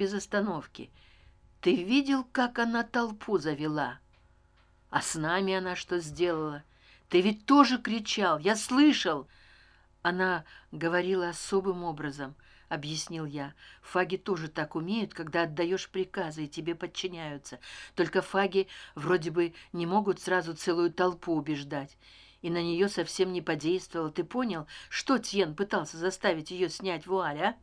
без остановки. Ты видел как она толпу завела? А с нами она что сделала? Ты ведь тоже кричал я слышал. Она говорила особым образом объяснил я. Фаги тоже так умеют когда отдаешь приказы и тебе подчиняются. Только фаги вроде бы не могут сразу целую толпу убеждать. И на нее совсем не подействовал ты понял что тьен пытался заставить ее снять вуаль а?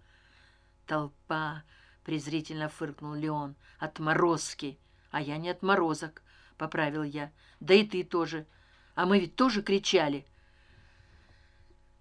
Толпа презрительно фыркнул леон. Отморозки! А я не отморозок поправил я. Да и ты тоже. А мы ведь тоже кричали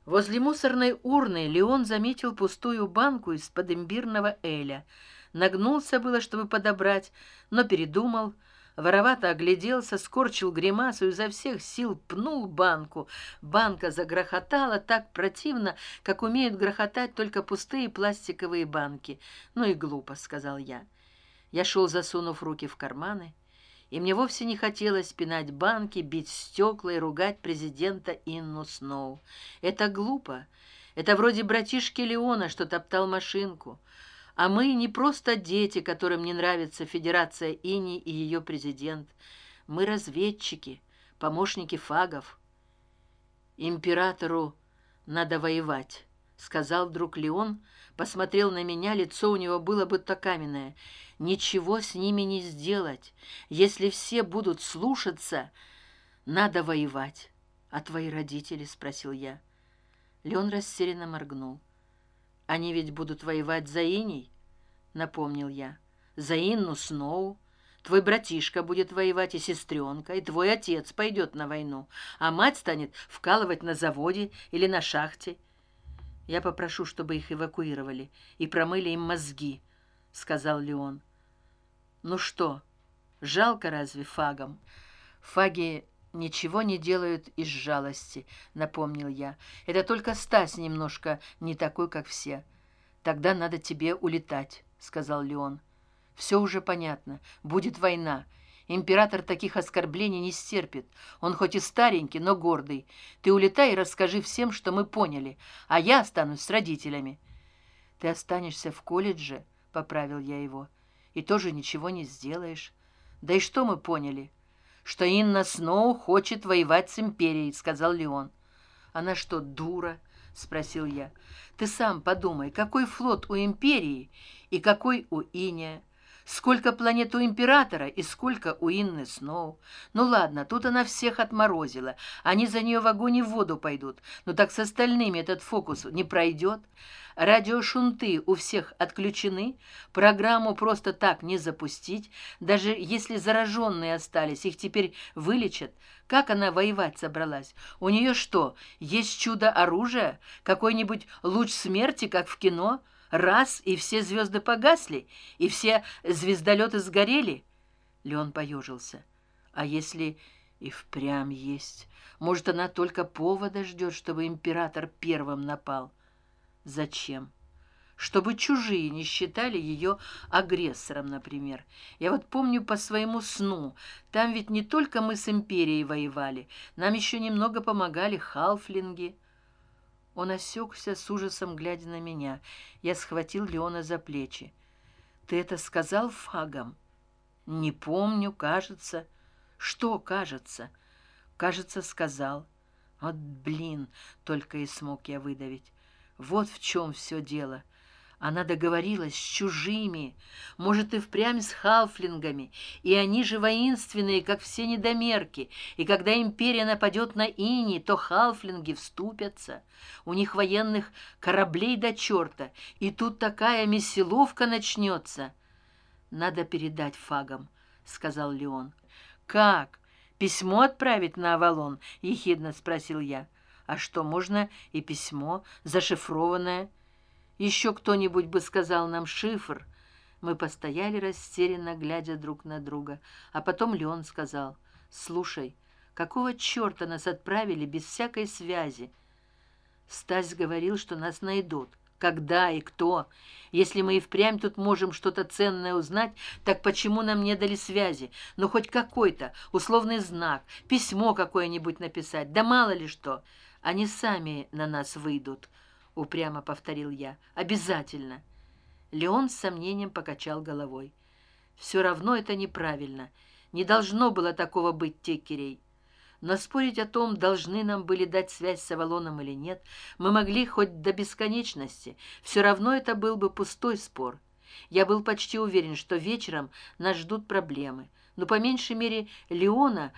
возле мусорной урны леон заметил пустую банку из под имбирного эля. Нагнулся было чтобы подобрать но передумал воровато огляделся скорчил гримасу изо всех сил пнул банку. Банка загрохотала так противно как умеют грохотать только пустые пластиковые банки. Ну и глупо сказал я. Я шел засунув руки в карманы и мне вовсе не хотелось пинать банки бить стекла и ругать президента инну сноу. Это глупо. Это вроде братишки леона что топтал машинку а мы не просто дети которым не нравится федерация ини и ее президент. Мы разведчики помощники фагов. Императору надо воевать сказал вдруг леон посмотрел на меня лицо у него было будто каменное. Ничего с ними не сделать. Если все будут слушаться надо воевать. А твои родители спросил я. Леон растерянно моргнул они ведь будут воевать за иней напомнил я. За инну сноу. Твой братишка будет воевать и сестренка и твой отец пойдет на войну а мать станет вкалывать на заводе или на шахте. Я попрошу чтобы их эвакуировали и промыли им мозги сказал леон. Ну что жалко разве фагом фаги ничего не делают из жалости напомнил я. Это только стась немножко не такой как все. Тогда надо тебе улетать сказал леон. Все уже понятно будет война. Император таких оскорблений не стерпит. Он хоть и старенький но гордый. Ты улетай и расскажи всем что мы поняли а я останусь с родителями. Ты останешься в колледже поправил я его и тоже ничего не сделаешь. Да и что мы поняли что инна сноу хочет воевать с империей сказал леон она что дура спросил я ты сам подумай какой флот у империи и какой у иния сколько планет у императора и сколько у инны сноу. Ну ладно тут она всех отморозила. Они за нее в огонь и в воду пойдут. Но так с остальными этот фокус не пройдет. Радиошунты у всех отключены. Программу просто так не запустить. Даже если зараженные остались их теперь вылечат. Как она воевать собралась? У нее что есть чудо оружия какой нибудь луч смерти как в кино раз и все звезды погасли и все звездолеты сгорели леон поежился. А если и впрямь есть? Может она только повода ждет чтобы император первым напал? Зачем? Чтобы чужие не считали ее агрессором например. Я вот помню по своему сну. Там ведь не только мы с империей воевали нам еще немного помогали халфлинги он осекся с ужасом глядя на меня. Я схватил леона за плечи. Ты это сказал фагом не помню кажется что кажется? Кажется сказал вот блин только и смог я выдавить. Вот в чем все дело она договорилась с чужими может и впрямь с халфлингами и они же воинственные как все недомерки и когда империя нападет на ини то халфлинги вступятся. У них военных кораблей до черта и тут такая месиловка начнется. Надо передать фагам сказал леон. Как? Письмо отправить на авалон ехидно спросил я. А что можно и письмо зашифрованное еще кто нибудь бы сказал нам шифр. Мы постояли растерянно глядя друг на друга. А потом леон сказал слушай какого черта нас отправили без всякой связи? Стась говорил что нас найдут. Когда и кто? Если мы и впрямь тут можем что то ценное узнать так почему нам не дали связи? Ну хоть какой то условный знак письмо какое нибудь написать да мало ли что. Они сами на нас выйдут упрямо повторил я. Обязательно! Леон с сомнением покачал головой. Все равно это неправильно. Не должно было такого быть текерей. Но спорить о том должны нам были дать связь с авалоном или нет мы могли хоть до бесконечности. Все равно это был бы пустой спор. Я был почти уверен что вечером нас ждут проблемы. Но по меньшей мере леона